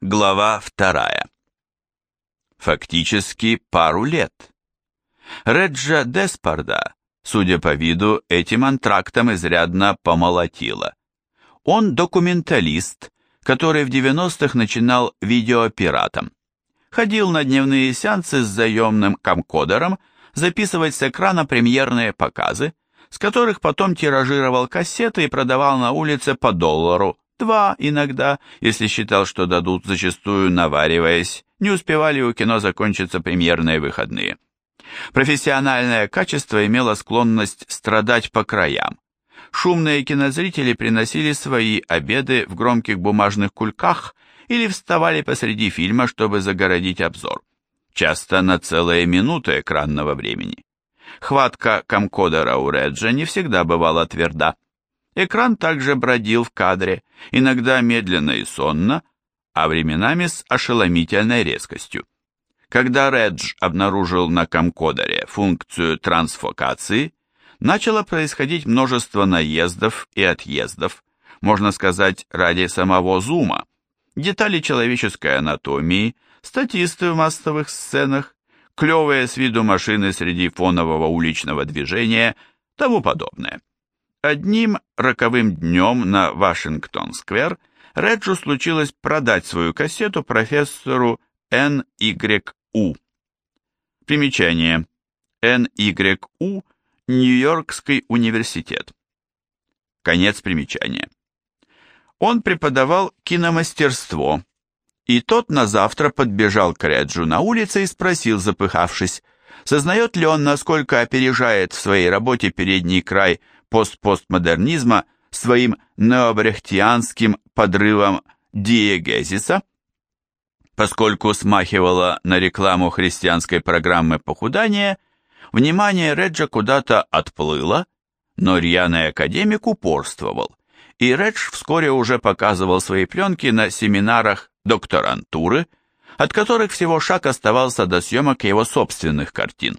Глава вторая. Фактически пару лет. Реджа Деспарда, судя по виду, этим антрактом изрядно помолотило. Он документалист, который в 90-х начинал видеопиратом. Ходил на дневные сеансы с заемным камкодером, записывать с экрана премьерные показы, с которых потом тиражировал кассеты и продавал на улице по доллару, Два иногда, если считал, что дадут, зачастую навариваясь, не успевали у кино закончиться премьерные выходные. Профессиональное качество имело склонность страдать по краям. Шумные кинозрители приносили свои обеды в громких бумажных кульках или вставали посреди фильма, чтобы загородить обзор. Часто на целые минуты экранного времени. Хватка камкодера у Реджа не всегда бывала тверда. Экран также бродил в кадре, иногда медленно и сонно, а временами с ошеломительной резкостью. Когда Редж обнаружил на камкодере функцию трансфокации, начало происходить множество наездов и отъездов, можно сказать, ради самого зума, детали человеческой анатомии, статисты в массовых сценах, клевые с виду машины среди фонового уличного движения, тому подобное. Одним роковым днем на Вашингтон-сквер Реджу случилось продать свою кассету профессору Н.Y.У. Примечание. Н.Y.У. Нью-Йоркский университет. Конец примечания. Он преподавал киномастерство, и тот на завтра подбежал к Реджу на улице и спросил, запыхавшись, сознает ли он, насколько опережает в своей работе передний край постпостмодернизма своим необрехтианским подрывом диегезиса, поскольку смахивала на рекламу христианской программы похудания, внимание Реджа куда-то отплыло, но рьяный академик упорствовал, и Редж вскоре уже показывал свои пленки на семинарах докторантуры, от которых всего шаг оставался до съемок его собственных картин.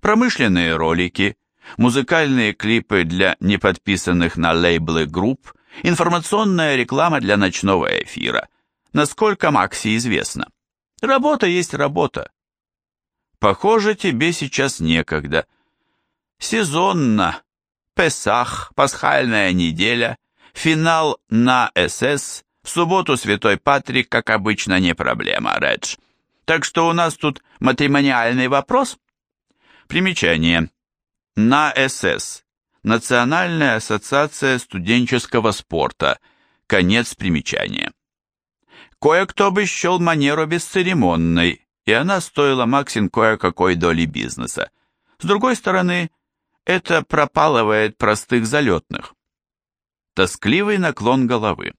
Промышленные ролики, музыкальные клипы для неподписанных на лейблы групп, информационная реклама для ночного эфира. Насколько Макси известно. Работа есть работа. Похоже, тебе сейчас некогда. Сезонно. Песах, пасхальная неделя, финал на СС, в субботу Святой Патрик, как обычно, не проблема, Редж. Так что у нас тут матримониальный вопрос. Примечание. На СС. Национальная ассоциация студенческого спорта. Конец примечания. Кое-кто бы счел манеру бесцеремонной, и она стоила Максин кое-какой доли бизнеса. С другой стороны, это пропалывает простых залетных. Тоскливый наклон головы.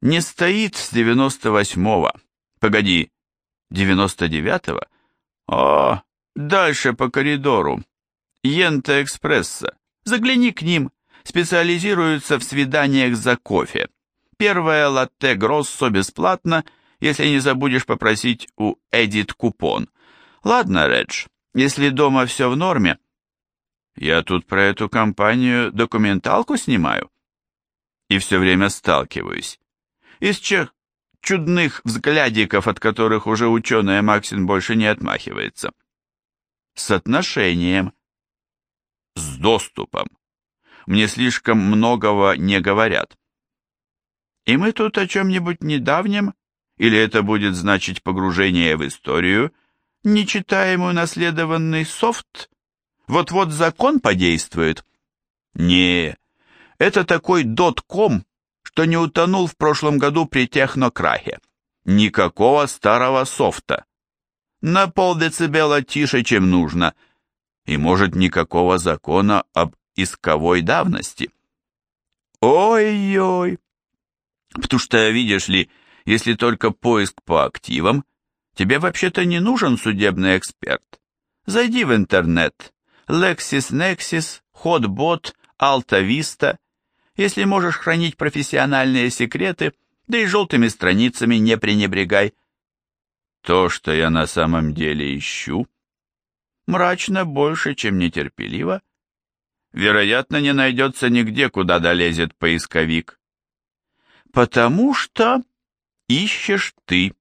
Не стоит с 98-го, погоди, 99-го? О, дальше по коридору, Йента Экспресса. Загляни к ним, специализируются в свиданиях за кофе. Первое латте Гроссо бесплатно, если не забудешь попросить у Эдит купон. Ладно, Редж, если дома все в норме. Я тут про эту компанию документалку снимаю. И все время сталкиваюсь. Из чех чудных взглядиков, от которых уже ученая Максин больше не отмахивается. С отношением с доступом. Мне слишком многого не говорят. И мы тут о чем-нибудь недавнем, или это будет значить погружение в историю, нечитаемый наследованный софт? Вот-вот закон подействует? Не, это такой дот-ком, что не утонул в прошлом году при технокрахе. Никакого старого софта. На полдецибела тише, чем нужно – и, может, никакого закона об исковой давности. Ой-ой! Потому что, видишь ли, если только поиск по активам, тебе вообще-то не нужен судебный эксперт. Зайди в интернет. LexisNexis, HotBot, AltaVista. Если можешь хранить профессиональные секреты, да и желтыми страницами не пренебрегай. То, что я на самом деле ищу, мрачно больше, чем нетерпеливо. Вероятно, не найдется нигде, куда долезет поисковик. Потому что ищешь ты.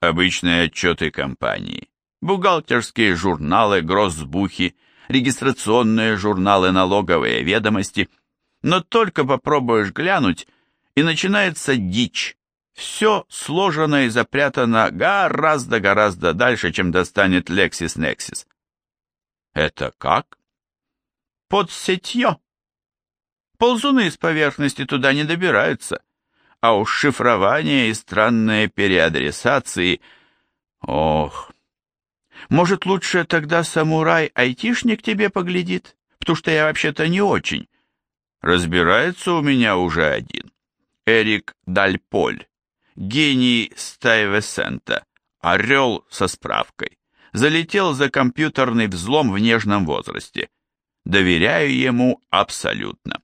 Обычные отчеты компании, бухгалтерские журналы, гроссбухи, регистрационные журналы, налоговые ведомости. Но только попробуешь глянуть, и начинается дичь. Все сложено и запрятано гораздо-гораздо дальше, чем достанет LexisNexis. Это как? Под сетье. Ползуны с поверхности туда не добираются, а уж шифрование и странные переадресации... Ох, может, лучше тогда самурай-айтишник тебе поглядит, потому что я вообще-то не очень. Разбирается у меня уже один. Эрик Дальполь, гений Стайвесента, орел со справкой. Залетел за компьютерный взлом в нежном возрасте. Доверяю ему абсолютно.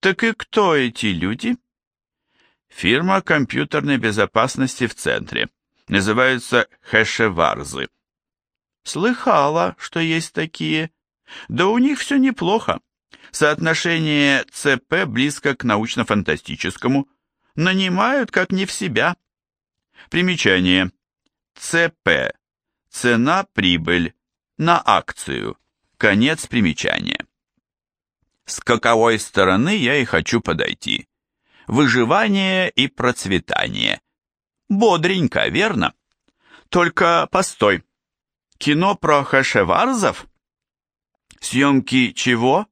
Так и кто эти люди? Фирма компьютерной безопасности в центре. Называются хэшеварзы. Слыхала, что есть такие. Да у них все неплохо. Соотношение ЦП близко к научно-фантастическому. Нанимают как не в себя. Примечание. ЦП. Цена-прибыль. На акцию. Конец примечания. С каковой стороны я и хочу подойти. Выживание и процветание. Бодренько, верно? Только постой. Кино про хашеварзов? Съемки чего?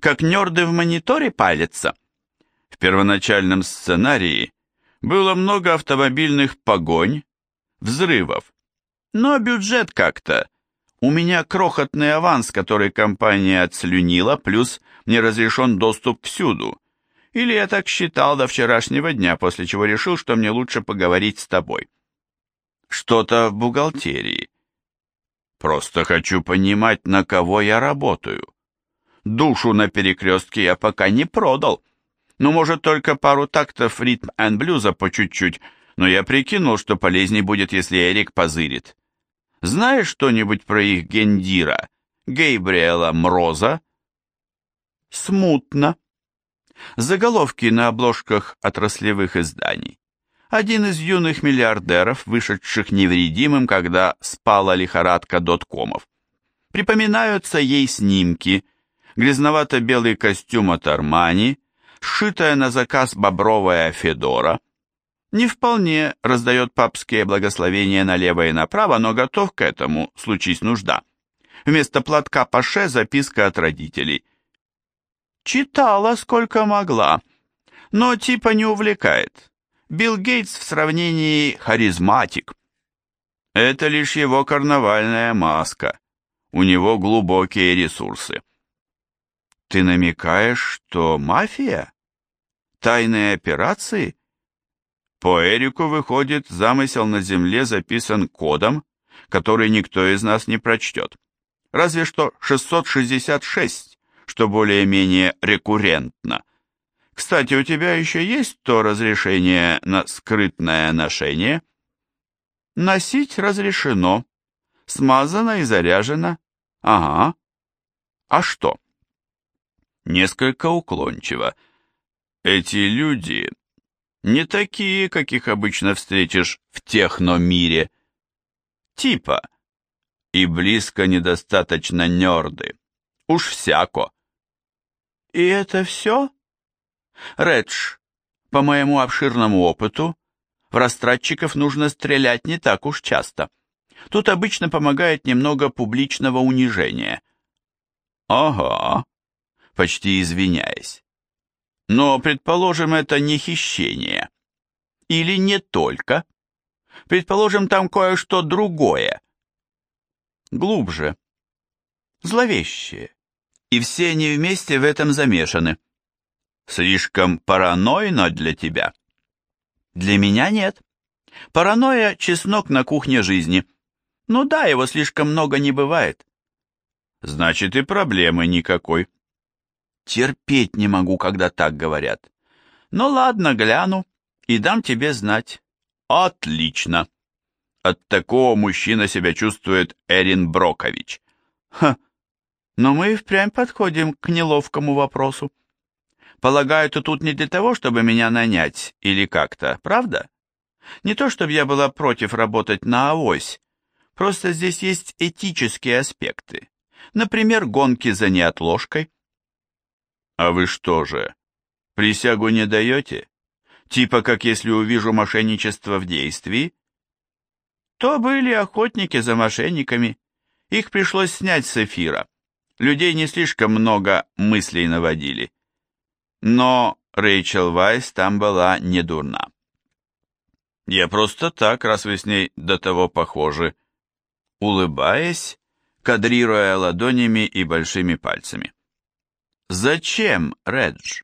Как нерды в мониторе палятся? В первоначальном сценарии было много автомобильных погонь, взрывов. Но бюджет как-то. У меня крохотный аванс, который компания отслюнила, плюс мне разрешен доступ всюду. Или я так считал до вчерашнего дня, после чего решил, что мне лучше поговорить с тобой. Что-то в бухгалтерии. Просто хочу понимать, на кого я работаю. Душу на перекрестке я пока не продал. Ну, может, только пару тактов ритм энд блюза по чуть-чуть, но я прикинул, что полезней будет, если Эрик позырит. Знаешь что-нибудь про их гендира, Гейбриэла Мроза? Смутно. Заголовки на обложках отраслевых изданий. Один из юных миллиардеров, вышедших невредимым, когда спала лихорадка доткомов. Припоминаются ей снимки, грязновато-белый костюм от Армани, сшитая на заказ бобровая федора. Не вполне раздает папские благословения налево и направо, но готов к этому, случись нужда. Вместо платка паше записка от родителей – Читала, сколько могла, но типа не увлекает. Билл Гейтс в сравнении харизматик. Это лишь его карнавальная маска. У него глубокие ресурсы. Ты намекаешь, что мафия? Тайные операции? По Эрику выходит, замысел на земле записан кодом, который никто из нас не прочтет. Разве что 666 что более-менее рекуррентно. Кстати, у тебя еще есть то разрешение на скрытное ношение? Носить разрешено. Смазано и заряжено. Ага. А что? Несколько уклончиво. Эти люди не такие, каких обычно встретишь в техномире. Типа. И близко недостаточно нерды. Уж всяко. И это все? Редж, по моему обширному опыту, в растратчиков нужно стрелять не так уж часто. Тут обычно помогает немного публичного унижения. Ага, почти извиняясь. Но, предположим, это не хищение. Или не только. Предположим, там кое-что другое. Глубже. Зловещее и все они вместе в этом замешаны. Слишком паранойно для тебя? Для меня нет. Паранойя – чеснок на кухне жизни. Ну да, его слишком много не бывает. Значит, и проблемы никакой. Терпеть не могу, когда так говорят. Ну ладно, гляну и дам тебе знать. Отлично. От такого мужчина себя чувствует Эрин Брокович. Ха, но мы и впрямь подходим к неловкому вопросу. Полагаю, ты тут не для того, чтобы меня нанять или как-то, правда? Не то, чтобы я была против работать на авось, просто здесь есть этические аспекты. Например, гонки за неотложкой. А вы что же, присягу не даете? Типа как если увижу мошенничество в действии? То были охотники за мошенниками. Их пришлось снять с эфира. Людей не слишком много мыслей наводили. Но Рэйчел Вайс там была не дурна. Я просто так, раз вы с ней до того похожи. Улыбаясь, кадрируя ладонями и большими пальцами. Зачем, Редж?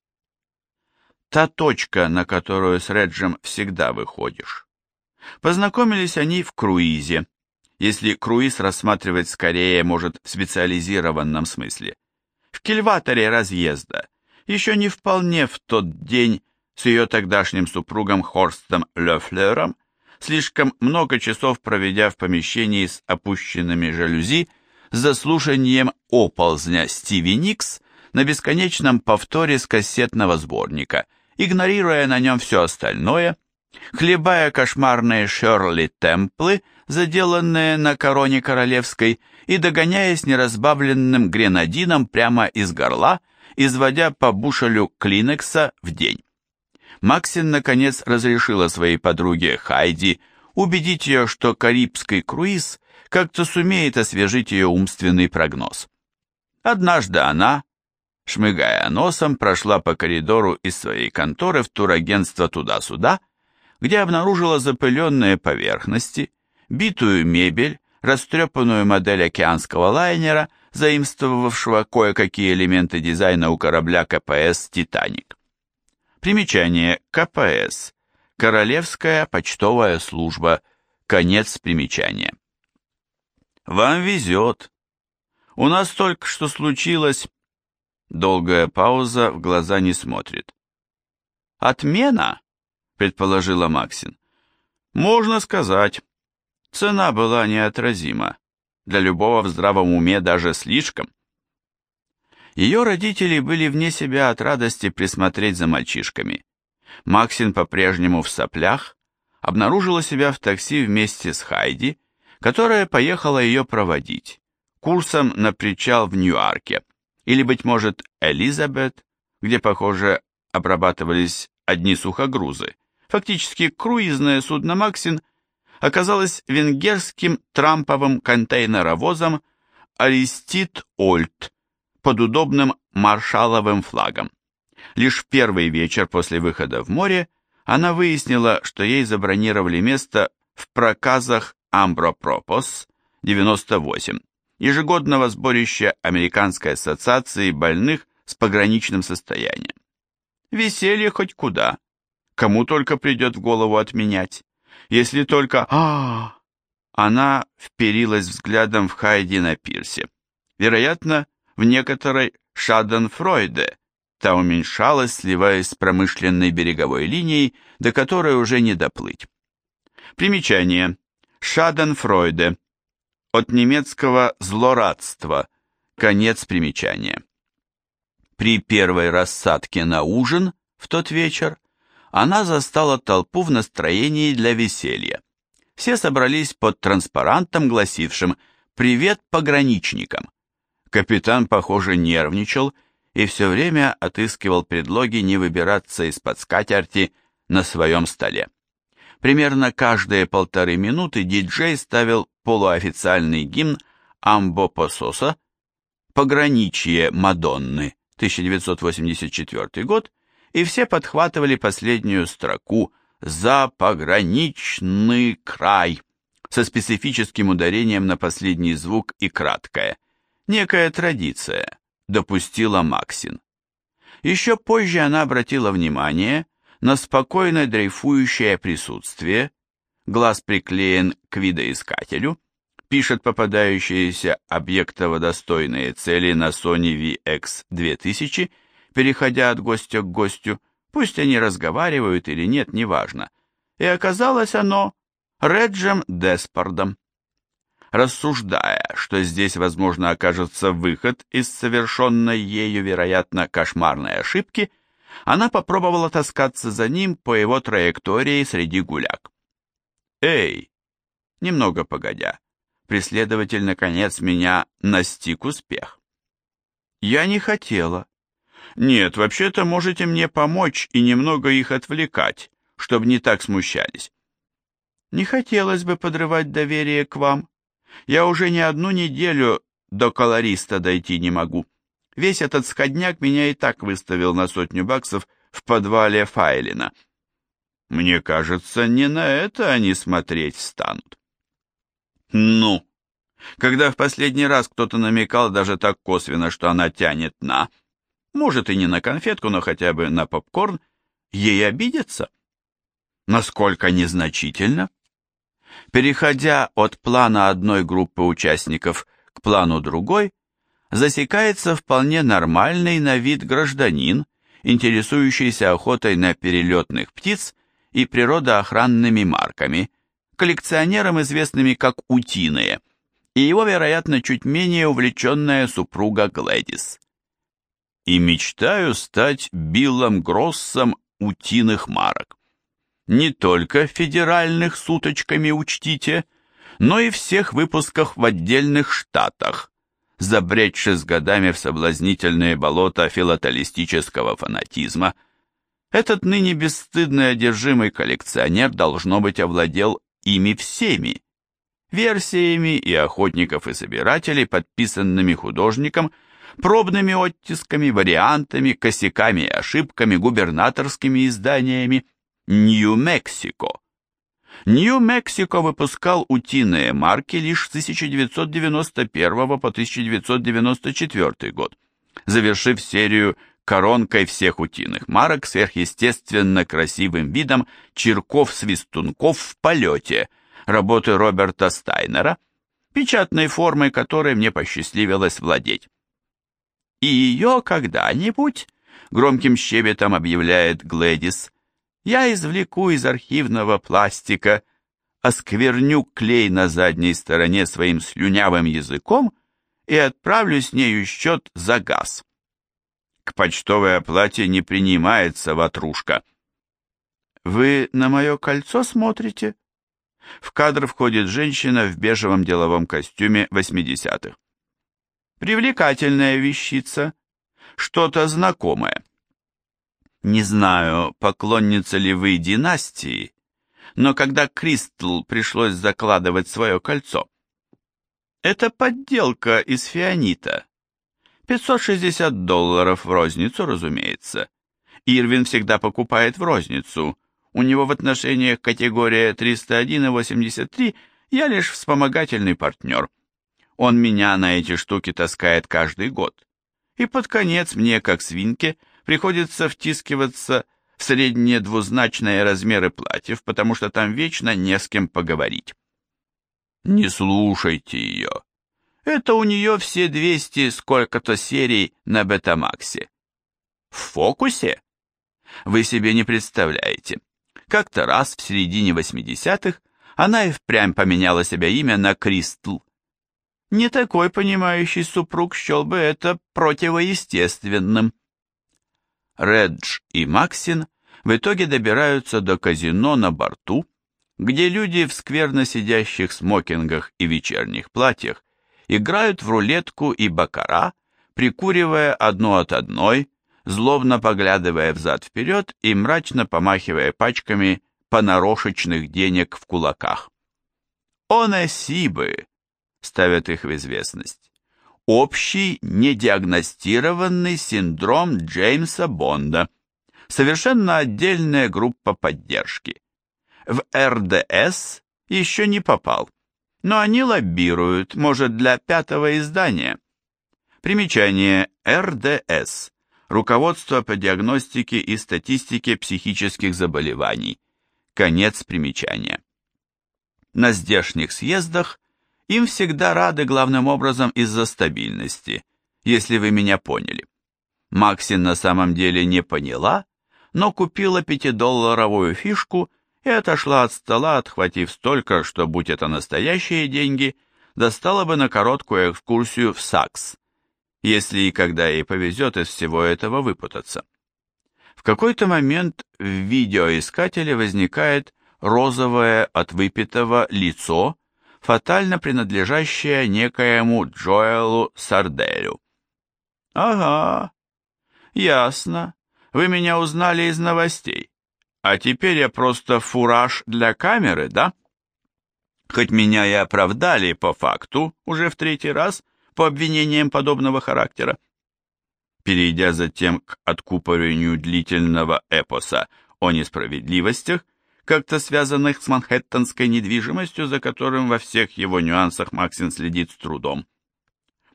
Та точка, на которую с Реджем всегда выходишь. Познакомились они в круизе, если круиз рассматривать скорее может в специализированном смысле. В кильваторе разъезда, еще не вполне в тот день с ее тогдашним супругом Хорстом Лефлером, слишком много часов проведя в помещении с опущенными жалюзи, с заслушанием оползня Стиви Никс на бесконечном повторе с кассетного сборника, игнорируя на нем все остальное, хлебая кошмарные Шерли Темплы, заделанные на короне королевской, и догоняясь неразбавленным гренадином прямо из горла, изводя по бушелю клинекса в день. Максин, наконец, разрешила своей подруге Хайди убедить ее, что карибский круиз как-то сумеет освежить ее умственный прогноз. Однажды она, шмыгая носом, прошла по коридору из своей конторы в турагентство туда-сюда, где обнаружила запыленные поверхности, битую мебель, растрепанную модель океанского лайнера, заимствовавшего кое-какие элементы дизайна у корабля КПС «Титаник». Примечание КПС. Королевская почтовая служба. Конец примечания. Вам везет. У нас только что случилось... Долгая пауза, в глаза не смотрит. Отмена? предположила Максин. Можно сказать. Цена была неотразима. Для любого в здравом уме даже слишком. Ее родители были вне себя от радости присмотреть за мальчишками. Максин по-прежнему в соплях, обнаружила себя в такси вместе с Хайди, которая поехала ее проводить, курсом на причал в Ньюарке, или, быть может, Элизабет, где, похоже, обрабатывались одни сухогрузы. Фактически круизное судно «Максин» оказалось венгерским трамповым контейнеровозом «Аристид Ольт» под удобным маршаловым флагом. Лишь в первый вечер после выхода в море она выяснила, что ей забронировали место в проказах Амбропропос 98, ежегодного сборища Американской ассоциации больных с пограничным состоянием. Веселье хоть куда, Кому только придет в голову отменять. Если только... а Она вперилась взглядом в Хайди на пирсе. Вероятно, в некоторой Шаденфройде. Та уменьшалась, сливаясь с промышленной береговой линией, до которой уже не доплыть. Примечание. Шаденфройде. От немецкого «злорадство». Конец примечания. При первой рассадке на ужин в тот вечер она застала толпу в настроении для веселья. Все собрались под транспарантом, гласившим «Привет пограничникам». Капитан, похоже, нервничал и все время отыскивал предлоги не выбираться из-под скатерти на своем столе. Примерно каждые полторы минуты диджей ставил полуофициальный гимн «Амбо Пососа», «Пограничье Мадонны», 1984 год, и все подхватывали последнюю строку «За пограничный край» со специфическим ударением на последний звук и краткое. Некая традиция, допустила Максин. Еще позже она обратила внимание на спокойно дрейфующее присутствие, глаз приклеен к видоискателю, пишет попадающиеся объектово-достойные цели на Sony VX2000 переходя от гостя к гостю, пусть они разговаривают или нет, неважно. И оказалось оно Реджем Деспардом. Рассуждая, что здесь, возможно, окажется выход из совершенной ею, вероятно, кошмарной ошибки, она попробовала таскаться за ним по его траектории среди гуляк. «Эй!» Немного погодя, преследователь, наконец, меня настиг успех. Я не хотела. Нет, вообще-то можете мне помочь и немного их отвлекать, чтобы не так смущались. Не хотелось бы подрывать доверие к вам. Я уже не одну неделю до колориста дойти не могу. Весь этот сходняк меня и так выставил на сотню баксов в подвале Файлина. Мне кажется, не на это они смотреть станут. Ну, когда в последний раз кто-то намекал даже так косвенно, что она тянет на, может и не на конфетку, но хотя бы на попкорн, ей обидеться? Насколько незначительно? Переходя от плана одной группы участников к плану другой, засекается вполне нормальный на вид гражданин, интересующийся охотой на перелетных птиц и природоохранными марками, коллекционером, известными как утиные, и его, вероятно, чуть менее увлеченная супруга Глэдис. И мечтаю стать Биллом Гроссом утиных марок. Не только федеральных суточками учтите, но и всех выпусках в отдельных штатах, забредши с годами в соблазнительные болота филателистического фанатизма, этот ныне бесстыдный одержимый коллекционер, должно быть, овладел ими всеми, версиями и охотников и собирателей, подписанными художником, пробными оттисками, вариантами, косяками и ошибками, губернаторскими изданиями Нью-Мексико. Нью-Мексико выпускал утиные марки лишь с 1991 по 1994 год, завершив серию коронкой всех утиных марок сверхъестественно красивым видом черков-свистунков в полете, работы Роберта Стайнера, печатной формой которой мне посчастливилось владеть. И ее когда-нибудь, громким щебетом объявляет Глэдис, я извлеку из архивного пластика, оскверню клей на задней стороне своим слюнявым языком и отправлю с нею счет за газ. К почтовой оплате не принимается ватрушка. «Вы на мое кольцо смотрите?» В кадр входит женщина в бежевом деловом костюме 80-х. Привлекательная вещица, что-то знакомое. Не знаю, поклонница ли вы династии, но когда Кристл пришлось закладывать свое кольцо, это подделка из фианита. 560 долларов в розницу, разумеется. Ирвин всегда покупает в розницу. У него в отношениях категория 301 и 83 я лишь вспомогательный партнер. Он меня на эти штуки таскает каждый год. И под конец мне, как свинке, приходится втискиваться в средние двузначные размеры платьев, потому что там вечно не с кем поговорить. Не слушайте ее. Это у нее все 200 сколько-то серий на Бетамаксе. В фокусе? Вы себе не представляете. Как-то раз в середине 80-х она и впрямь поменяла себя имя на Кристл. Не такой понимающий супруг счел бы это противоестественным. Редж и Максин в итоге добираются до казино на борту, где люди в скверно сидящих смокингах и вечерних платьях играют в рулетку и бакара, прикуривая одну от одной, злобно поглядывая взад-вперед и мрачно помахивая пачками понарошечных денег в кулаках. «Онесибы!» — ставят их в известность общий недиагностированный синдром Джеймса Бонда, совершенно отдельная группа поддержки. В РДС еще не попал, но они лоббируют, может, для пятого издания. Примечание РДС – Руководство по диагностике и статистике психических заболеваний. Конец примечания. На здешних съездах им всегда рады главным образом из-за стабильности, если вы меня поняли. Максин на самом деле не поняла, но купила пятидолларовую фишку и отошла от стола, отхватив столько, что, будь это настоящие деньги, достала бы на короткую экскурсию в Сакс, если и когда ей повезет из всего этого выпутаться. В какой-то момент в видеоискателе возникает розовое от выпитого лицо, фатально принадлежащее некоему Джоэлу Сарделю. «Ага, ясно. Вы меня узнали из новостей. А теперь я просто фураж для камеры, да?» Хоть меня и оправдали по факту уже в третий раз по обвинениям подобного характера. Перейдя затем к откупорению длительного эпоса о несправедливостях, как-то связанных с манхэттенской недвижимостью, за которым во всех его нюансах Максин следит с трудом.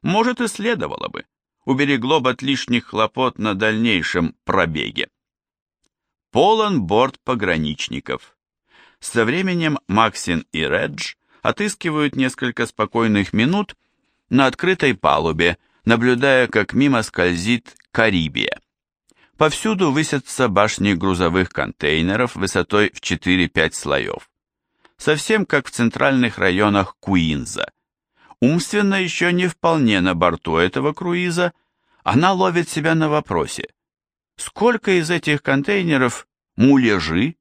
Может и следовало бы, уберегло бы от лишних хлопот на дальнейшем пробеге. Полон борт пограничников. Со временем Максин и Редж отыскивают несколько спокойных минут на открытой палубе, наблюдая, как мимо скользит Карибия. Повсюду высятся башни грузовых контейнеров высотой в 4-5 слоев. Совсем как в центральных районах Куинза. Умственно еще не вполне на борту этого круиза, она ловит себя на вопросе. Сколько из этих контейнеров муляжи?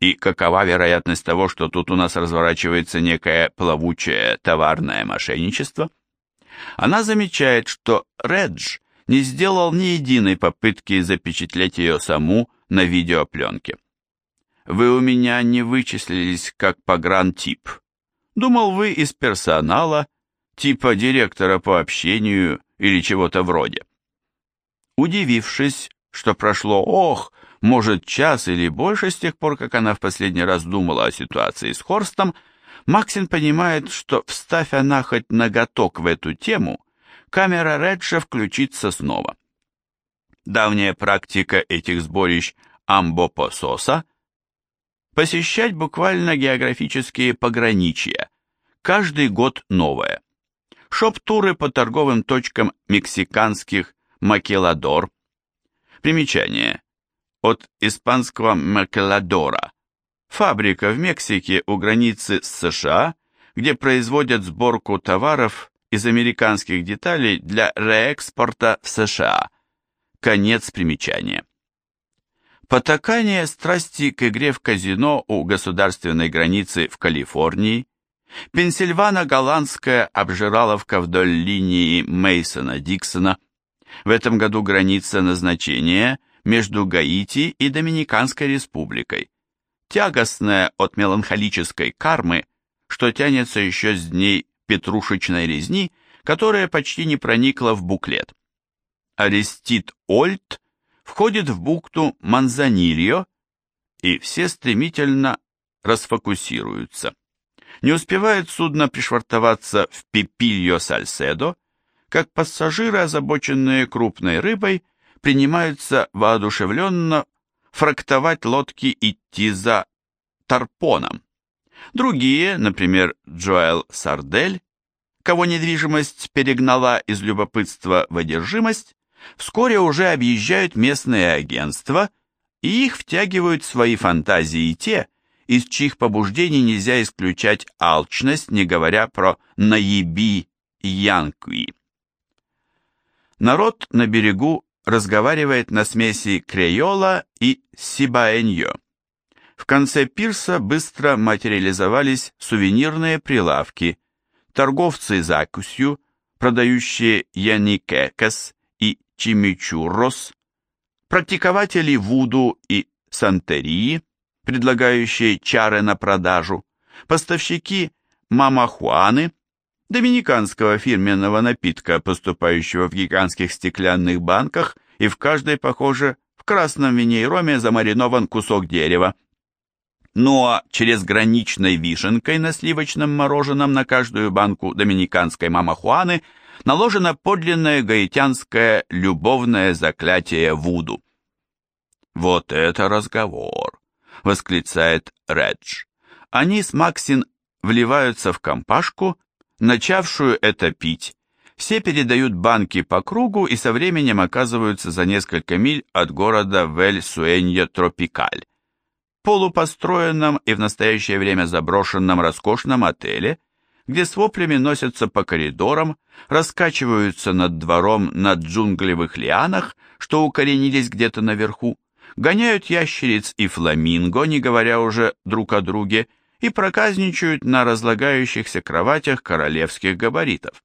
И какова вероятность того, что тут у нас разворачивается некое плавучее товарное мошенничество? Она замечает, что Редж не сделал ни единой попытки запечатлеть ее саму на видеопленке. Вы у меня не вычислились как погрантип. Думал, вы из персонала, типа директора по общению или чего-то вроде. Удивившись, что прошло, ох, может, час или больше с тех пор, как она в последний раз думала о ситуации с Хорстом, Максин понимает, что, вставь она хоть ноготок в эту тему, камера Реджа включится снова. Давняя практика этих сборищ амбопососа – посещать буквально географические пограничья, каждый год новое. Шоп-туры по торговым точкам мексиканских Макеладор. Примечание. От испанского Макеладора Фабрика в Мексике у границы с США, где производят сборку товаров из американских деталей для реэкспорта в США. Конец примечания. Потакание страсти к игре в казино у государственной границы в Калифорнии, Пенсильвано-голландская обжираловка вдоль линии Мейсона-Диксона. В этом году граница назначения между Гаити и Доминиканской республикой тягостная от меланхолической кармы, что тянется еще с дней петрушечной резни, которая почти не проникла в буклет. Арестит Ольт входит в бухту Манзанильо, и все стремительно расфокусируются. Не успевает судно пришвартоваться в Пипильо-Сальседо, как пассажиры, озабоченные крупной рыбой, принимаются воодушевленно фрактовать лодки идти за Тарпоном. Другие, например, Джоэл Сардель, кого недвижимость перегнала из любопытства в одержимость, вскоре уже объезжают местные агентства и их втягивают в свои фантазии те, из чьих побуждений нельзя исключать алчность, не говоря про наеби янкви. Народ на берегу разговаривает на смеси креола и сибаэньо. В конце пирса быстро материализовались сувенирные прилавки, торговцы закусью, продающие яникекас и чимичуррос, практикователи вуду и сантерии, предлагающие чары на продажу, поставщики мамахуаны, доминиканского фирменного напитка, поступающего в гигантских стеклянных банках, и в каждой, похоже, в красном вине роме замаринован кусок дерева. Ну а через граничной вишенкой на сливочном мороженом на каждую банку доминиканской мамахуаны наложено подлинное гаитянское любовное заклятие Вуду. «Вот это разговор!» — восклицает Редж. Они с Максин вливаются в компашку начавшую это пить, все передают банки по кругу и со временем оказываются за несколько миль от города Вель-Суэнья-Тропикаль. Полупостроенном и в настоящее время заброшенном роскошном отеле, где с воплями носятся по коридорам, раскачиваются над двором на джунглевых лианах, что укоренились где-то наверху, гоняют ящериц и фламинго, не говоря уже друг о друге, и проказничают на разлагающихся кроватях королевских габаритов.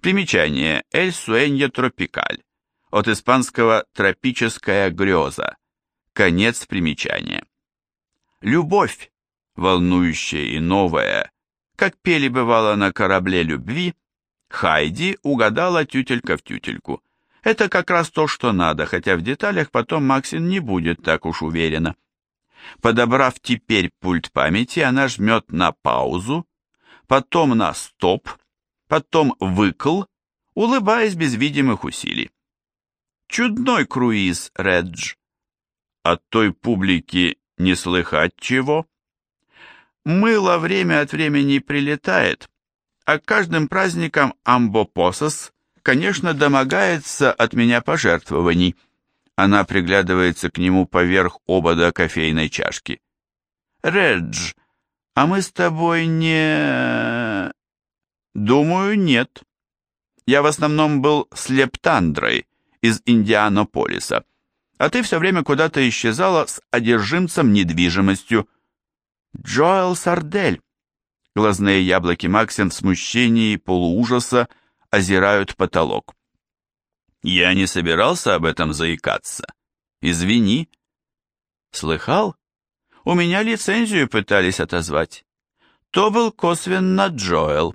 Примечание «Эль суэнье тропикаль» от испанского «тропическая греза». Конец примечания. Любовь, волнующая и новая, как пели бывало на корабле любви, Хайди угадала тютелька в тютельку. Это как раз то, что надо, хотя в деталях потом Максин не будет так уж уверена. Подобрав теперь пульт памяти, она жмет на паузу, потом на стоп, потом выкл, улыбаясь без видимых усилий. Чудной круиз, Редж. От той публики не слыхать чего. Мыло время от времени прилетает, а каждым праздником Амбопосос, конечно, домогается от меня пожертвований. Она приглядывается к нему поверх обода кофейной чашки. «Редж, а мы с тобой не...» «Думаю, нет. Я в основном был с Лептандрой из Индианополиса, а ты все время куда-то исчезала с одержимцем недвижимостью. Джоэл Сардель». Глазные яблоки Максин в смущении и полуужаса озирают потолок. Я не собирался об этом заикаться. Извини. Слыхал? У меня лицензию пытались отозвать. То был косвенно Джоэл,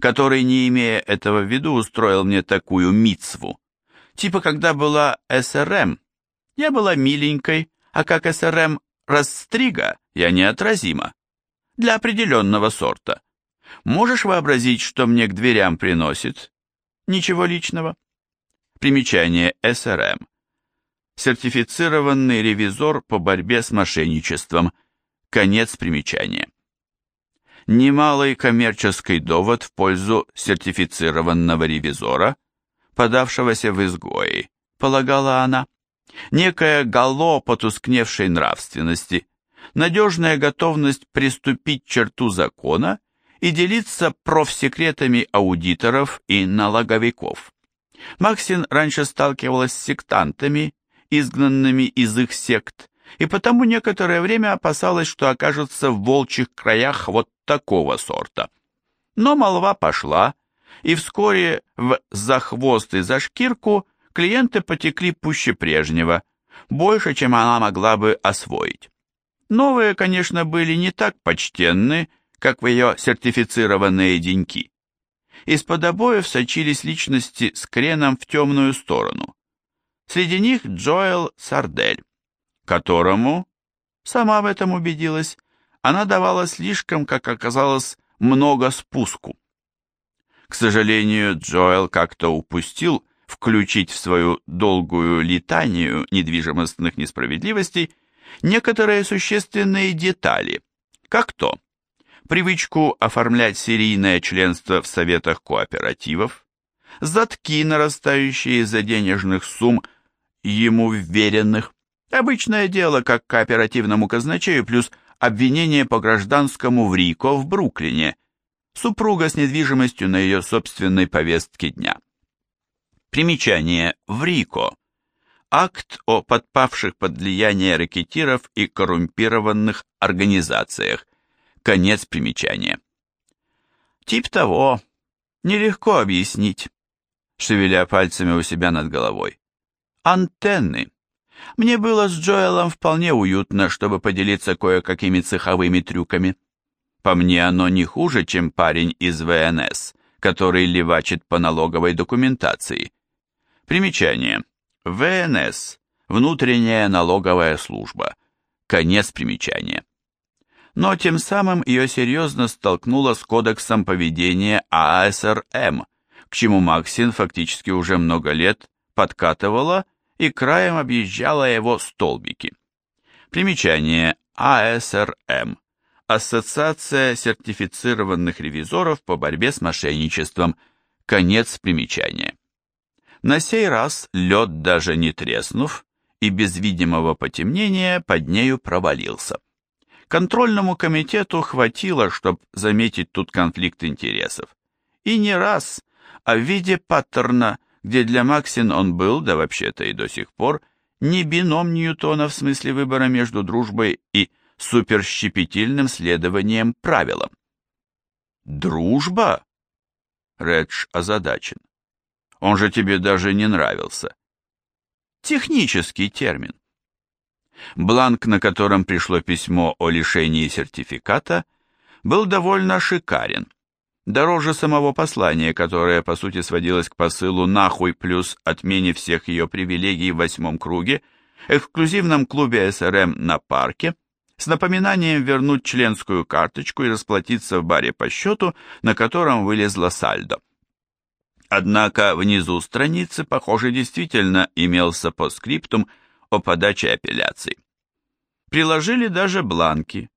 который, не имея этого в виду, устроил мне такую мицву. Типа, когда была СРМ, я была миленькой, а как СРМ расстрига, я неотразима. Для определенного сорта. Можешь вообразить, что мне к дверям приносит? Ничего личного. Примечание СРМ. Сертифицированный ревизор по борьбе с мошенничеством. Конец примечания. Немалый коммерческий довод в пользу сертифицированного ревизора, подавшегося в изгои, полагала она. Некое гало потускневшей нравственности, надежная готовность приступить черту закона и делиться профсекретами аудиторов и налоговиков. Максин раньше сталкивалась с сектантами, изгнанными из их сект, и потому некоторое время опасалась, что окажется в волчьих краях вот такого сорта. Но молва пошла, и вскоре в «за хвост и за шкирку» клиенты потекли пуще прежнего, больше, чем она могла бы освоить. Новые, конечно, были не так почтенны, как в ее сертифицированные деньки. Из-под обоев сочились личности с креном в темную сторону. Среди них Джоэл Сардель, которому, сама в этом убедилась, она давала слишком, как оказалось, много спуску. К сожалению, Джоэл как-то упустил включить в свою долгую летанию недвижимостных несправедливостей некоторые существенные детали, как то привычку оформлять серийное членство в советах кооперативов, затки, нарастающие из-за денежных сумм ему вверенных, обычное дело как кооперативному казначею плюс обвинение по гражданскому в Рико в Бруклине, супруга с недвижимостью на ее собственной повестке дня. Примечание в Рико. Акт о подпавших под влияние рэкетиров и коррумпированных организациях, Конец примечания. Тип того. Нелегко объяснить, шевеля пальцами у себя над головой. Антенны. Мне было с Джоэлом вполне уютно, чтобы поделиться кое-какими цеховыми трюками. По мне оно не хуже, чем парень из ВНС, который левачит по налоговой документации. Примечание. ВНС. Внутренняя налоговая служба. Конец примечания но тем самым ее серьезно столкнуло с кодексом поведения АСРМ, к чему Максин фактически уже много лет подкатывала и краем объезжала его столбики. Примечание АСРМ – Ассоциация сертифицированных ревизоров по борьбе с мошенничеством. Конец примечания. На сей раз лед даже не треснув и без видимого потемнения под нею провалился. Контрольному комитету хватило, чтобы заметить тут конфликт интересов. И не раз, а в виде паттерна, где для Максин он был, да вообще-то и до сих пор, не бином Ньютона в смысле выбора между дружбой и суперщепетильным следованием правилам. «Дружба?» Редж озадачен. «Он же тебе даже не нравился». «Технический термин». Бланк, на котором пришло письмо о лишении сертификата, был довольно шикарен. Дороже самого послания, которое, по сути, сводилось к посылу «нахуй» плюс отмене всех ее привилегий в восьмом круге, эксклюзивном клубе СРМ на парке, с напоминанием вернуть членскую карточку и расплатиться в баре по счету, на котором вылезла сальдо. Однако внизу страницы, похоже, действительно имелся по скриптум о подаче апелляций. Приложили даже бланки.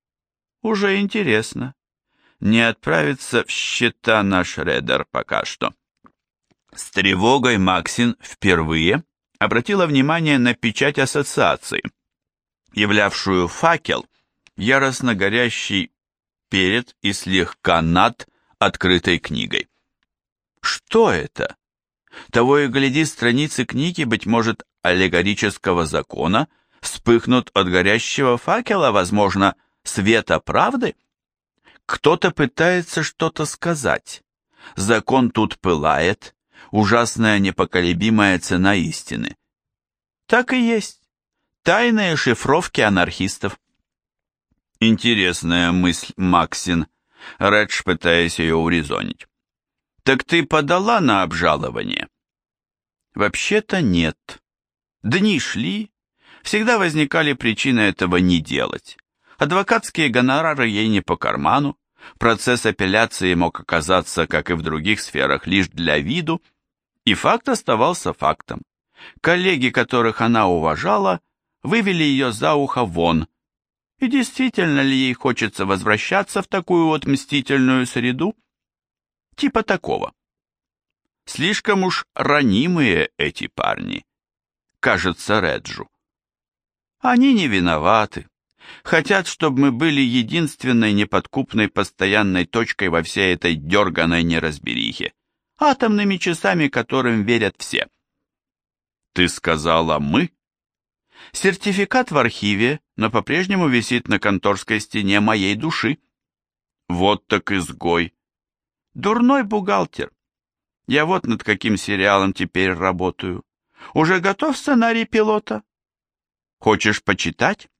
Уже интересно не отправится в счета на Шредер пока что. С тревогой Максин впервые обратила внимание на печать ассоциации, являвшую факел, яростно горящий перед и слегка над открытой книгой. Что это? Того и гляди, страницы книги, быть может, аллегорического закона, вспыхнут от горящего факела, возможно, света правды? Кто-то пытается что-то сказать. Закон тут пылает, ужасная непоколебимая цена истины. Так и есть. Тайные шифровки анархистов. Интересная мысль, Максин. Редж, пытаясь ее урезонить. Так ты подала на обжалование? Вообще-то нет. Дни шли, всегда возникали причины этого не делать. Адвокатские гонорары ей не по карману, Процесс апелляции мог оказаться, как и в других сферах, лишь для виду, и факт оставался фактом. Коллеги, которых она уважала, вывели ее за ухо вон. И действительно ли ей хочется возвращаться в такую вот мстительную среду? Типа такого. Слишком уж ранимые эти парни, кажется Реджу. Они не виноваты. Хотят, чтобы мы были единственной неподкупной постоянной точкой во всей этой дерганой неразберихе, атомными часами, которым верят все. Ты сказала «мы»? Сертификат в архиве, но по-прежнему висит на конторской стене моей души. Вот так изгой. Дурной бухгалтер. Я вот над каким сериалом теперь работаю. Уже готов сценарий пилота? Хочешь почитать?